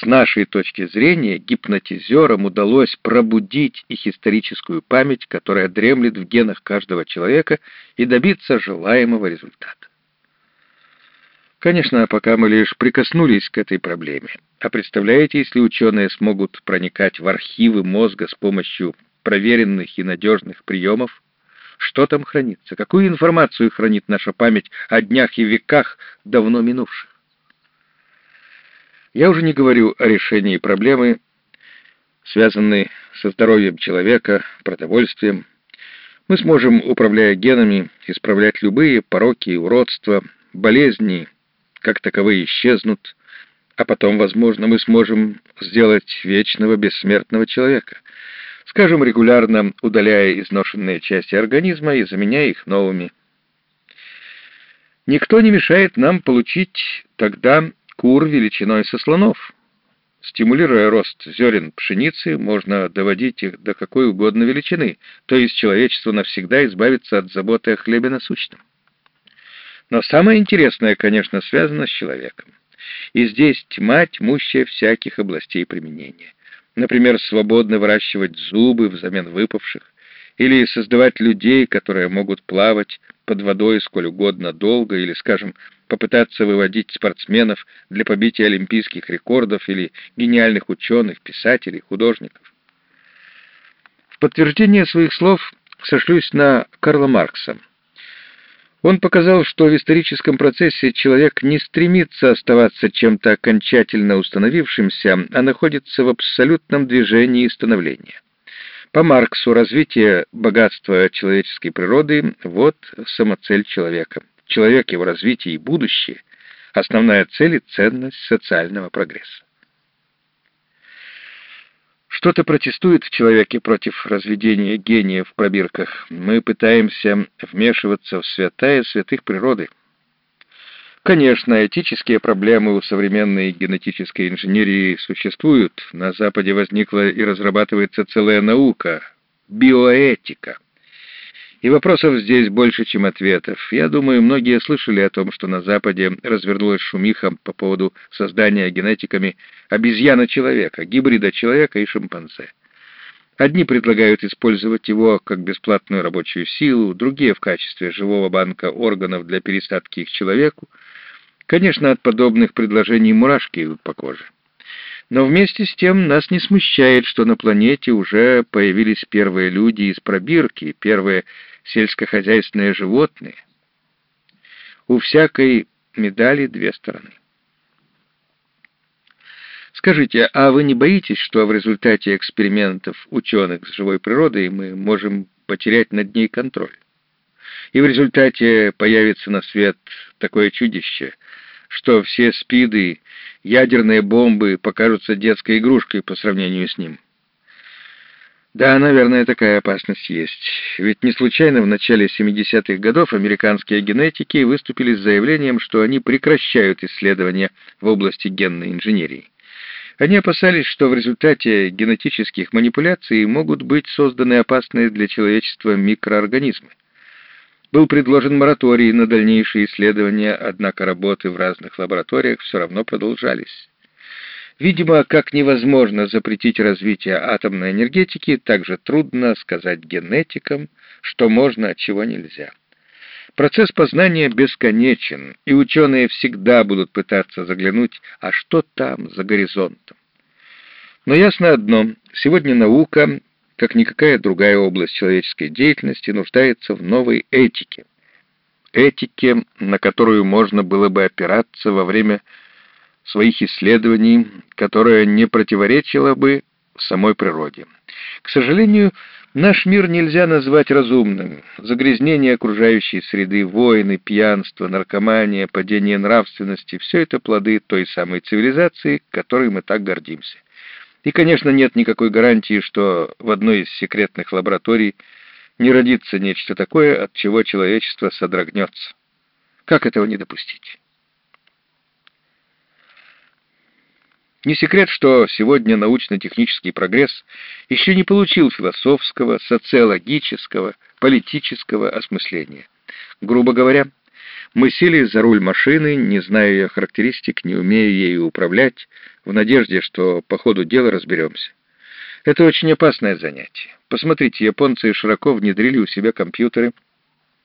С нашей точки зрения, гипнотизерам удалось пробудить их историческую память, которая дремлет в генах каждого человека, и добиться желаемого результата. Конечно, пока мы лишь прикоснулись к этой проблеме. А представляете, если ученые смогут проникать в архивы мозга с помощью проверенных и надежных приемов? Что там хранится? Какую информацию хранит наша память о днях и веках давно минувших? Я уже не говорю о решении проблемы, связанной со здоровьем человека, продовольствием. Мы сможем, управляя генами, исправлять любые пороки и уродства, болезни, как таковые исчезнут, а потом, возможно, мы сможем сделать вечного бессмертного человека, скажем, регулярно удаляя изношенные части организма и заменяя их новыми. Никто не мешает нам получить тогда кур величиной со слонов. Стимулируя рост зерен пшеницы, можно доводить их до какой угодно величины, то есть человечество навсегда избавится от заботы о хлебе насущном. Но самое интересное, конечно, связано с человеком. И здесь тьма, тьмущая всяких областей применения. Например, свободно выращивать зубы взамен выпавших, или создавать людей, которые могут плавать под водой сколь угодно долго, или, скажем, попытаться выводить спортсменов для побития олимпийских рекордов или гениальных ученых, писателей, художников. В подтверждение своих слов сошлюсь на Карла Маркса. Он показал, что в историческом процессе человек не стремится оставаться чем-то окончательно установившимся, а находится в абсолютном движении и становлении. По Марксу развитие богатства человеческой природы — вот самоцель человека. Человек, его развитие и будущее — основная цель и ценность социального прогресса. Что-то протестует в человеке против разведения гения в пробирках. Мы пытаемся вмешиваться в святая святых природы. Конечно, этические проблемы у современной генетической инженерии существуют. На Западе возникла и разрабатывается целая наука — биоэтика. И вопросов здесь больше, чем ответов. Я думаю, многие слышали о том, что на Западе развернулась шумиха по поводу создания генетиками обезьяна-человека, гибрида человека и шимпанзе. Одни предлагают использовать его как бесплатную рабочую силу, другие в качестве живого банка органов для пересадки их человеку, Конечно, от подобных предложений мурашки идут по коже. Но вместе с тем нас не смущает, что на планете уже появились первые люди из пробирки, первые сельскохозяйственные животные. У всякой медали две стороны. Скажите, а вы не боитесь, что в результате экспериментов ученых с живой природой мы можем потерять над ней контроль? И в результате появится на свет такое чудище — что все спиды, ядерные бомбы покажутся детской игрушкой по сравнению с ним. Да, наверное, такая опасность есть. Ведь не случайно в начале 70-х годов американские генетики выступили с заявлением, что они прекращают исследования в области генной инженерии. Они опасались, что в результате генетических манипуляций могут быть созданы опасные для человечества микроорганизмы. Был предложен мораторий на дальнейшие исследования, однако работы в разных лабораториях все равно продолжались. Видимо, как невозможно запретить развитие атомной энергетики, так же трудно сказать генетикам, что можно, а чего нельзя. Процесс познания бесконечен, и ученые всегда будут пытаться заглянуть, а что там, за горизонтом. Но ясно одно, сегодня наука как никакая другая область человеческой деятельности, нуждается в новой этике. Этике, на которую можно было бы опираться во время своих исследований, которая не противоречила бы самой природе. К сожалению, наш мир нельзя назвать разумным. Загрязнение окружающей среды, войны, пьянство, наркомания, падение нравственности — все это плоды той самой цивилизации, которой мы так гордимся. И, конечно, нет никакой гарантии, что в одной из секретных лабораторий не родится нечто такое, от чего человечество содрогнется. Как этого не допустить? Не секрет, что сегодня научно-технический прогресс еще не получил философского, социологического, политического осмысления. Грубо говоря, Мы сели за руль машины, не зная ее характеристик, не умея ею управлять, в надежде, что по ходу дела разберемся. Это очень опасное занятие. Посмотрите, японцы широко внедрили у себя компьютеры —